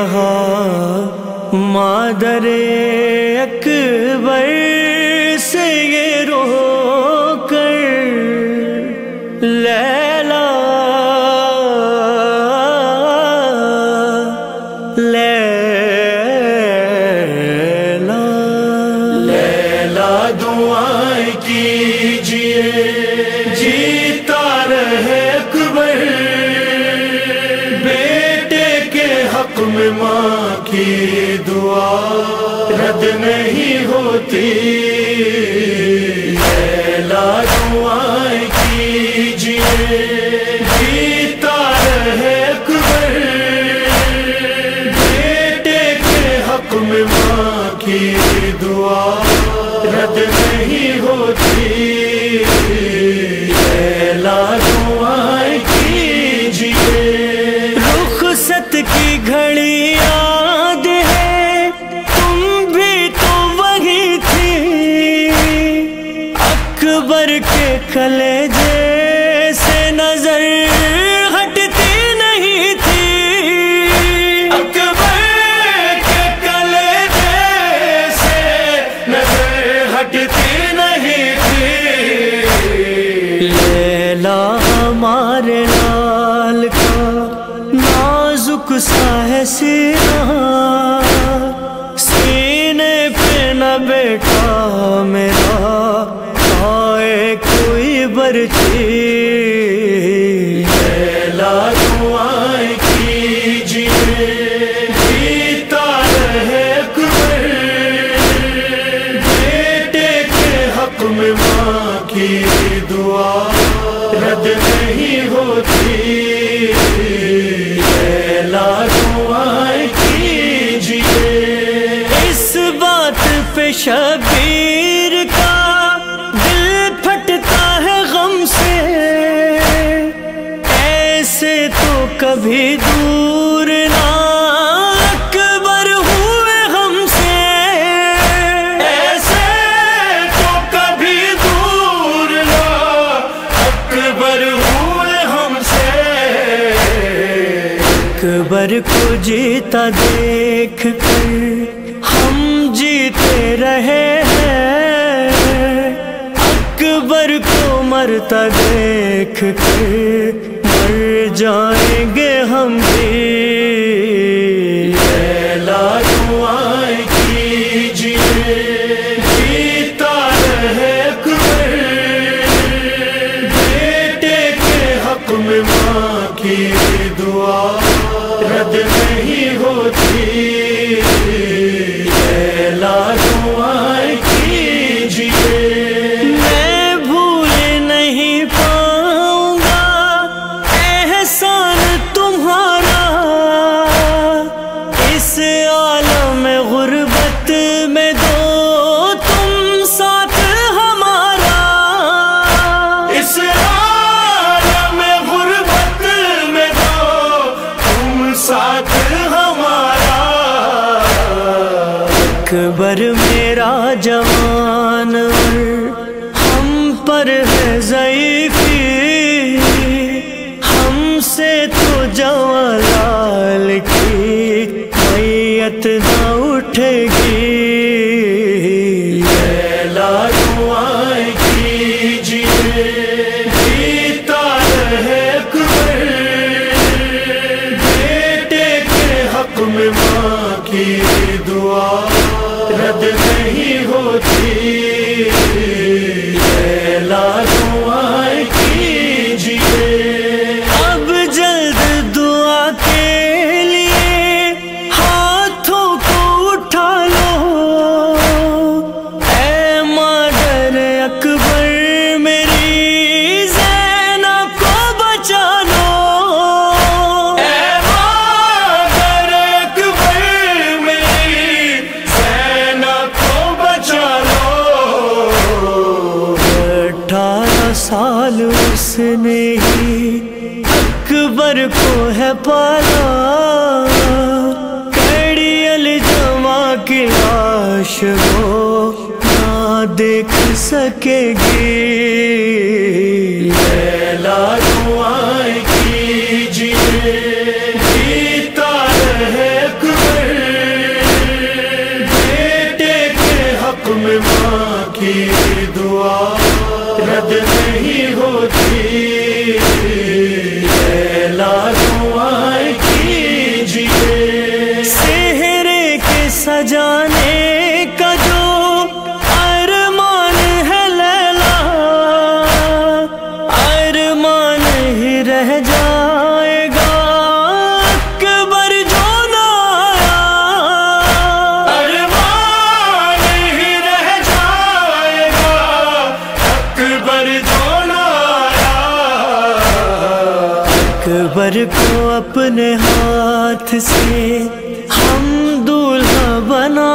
رہا۔ مادر اکبر سے یہ رو کر۔ لیلا۔ لیلا۔ لیلا دعائیں کیجیے۔ دعا رد نہیں ہوتی۔ کے کلیجے سے نظر ہٹتی نہیں تھی۔ اکبر کے کلیجے سے نظر ہٹتی نہیں تھی۔ لیلا ہمارے لال کا نازک سا ہے سیرا اکبر کو جیتا دیکھ کر ہم جیتے رہے ہیں۔ اکبر کو مرتا دیکھ کر مر جائیں گے ہم بھی۔ لال کیجیے۔ ہمارا۔ اکبر میرا جوان ہم پر ہے عمر کو ہے پالا۔ کڑی الجما کے لاش کو نہ دیکھ سکے گی۔ شہر کے سجانے کا جو ارمان ہے لیلا، ارمان ہی رہ جائے گا۔ اکبر جو نہ ارمان ہی رہ جائے گا۔ اکبر اکبر کو اپنے ہاتھ سے ہم دولہا بنا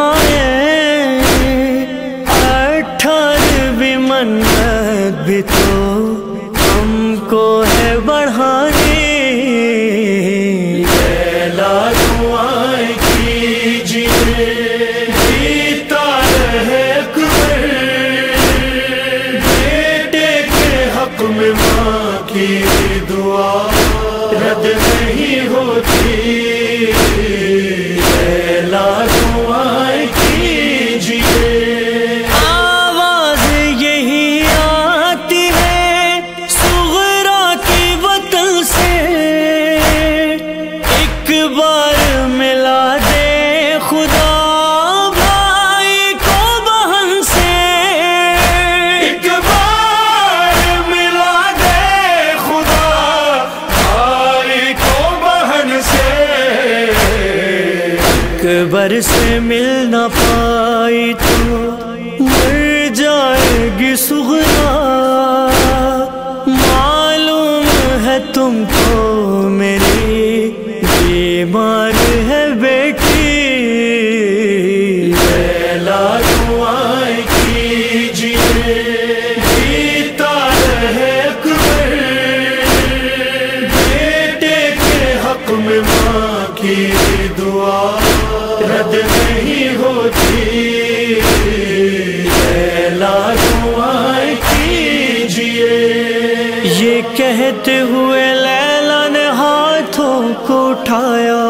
بر سے مل نہ پائی تو روتے ہوئے لیلا نے ہاتھوں کو اٹھایا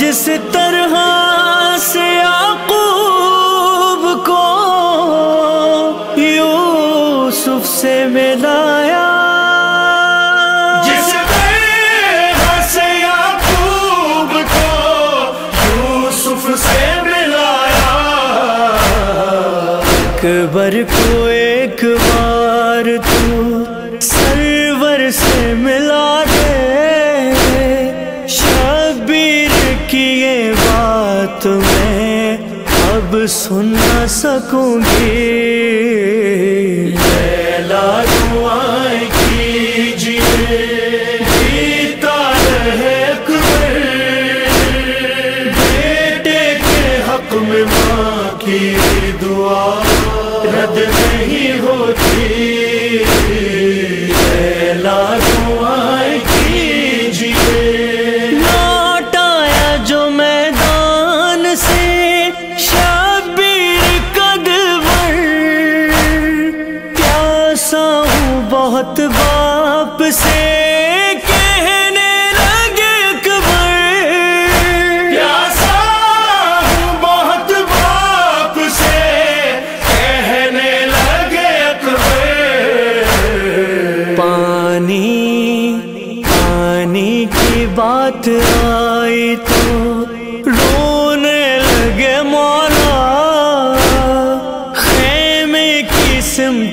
جس طرح سے یعقوب کو یوسف سے ملایا۔ اکبر کوئی نہ سکوں گی۔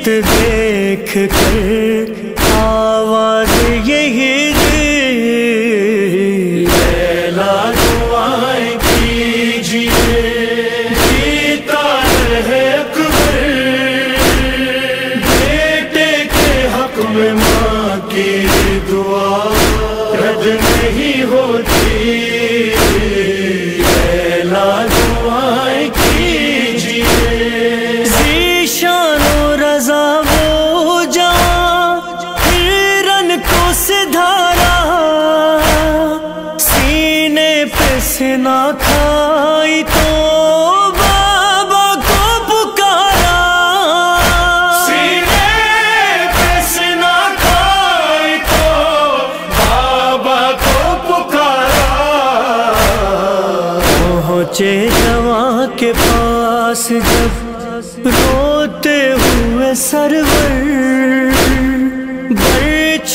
دیکھ کر آواز یہی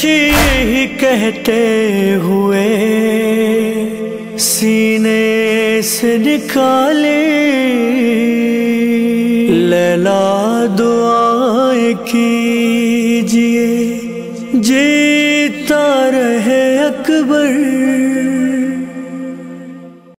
ہی کہتے ہوئے سینے سے نکالے۔ لیلا دعائیں کیجیے جیتا رہے اکبر۔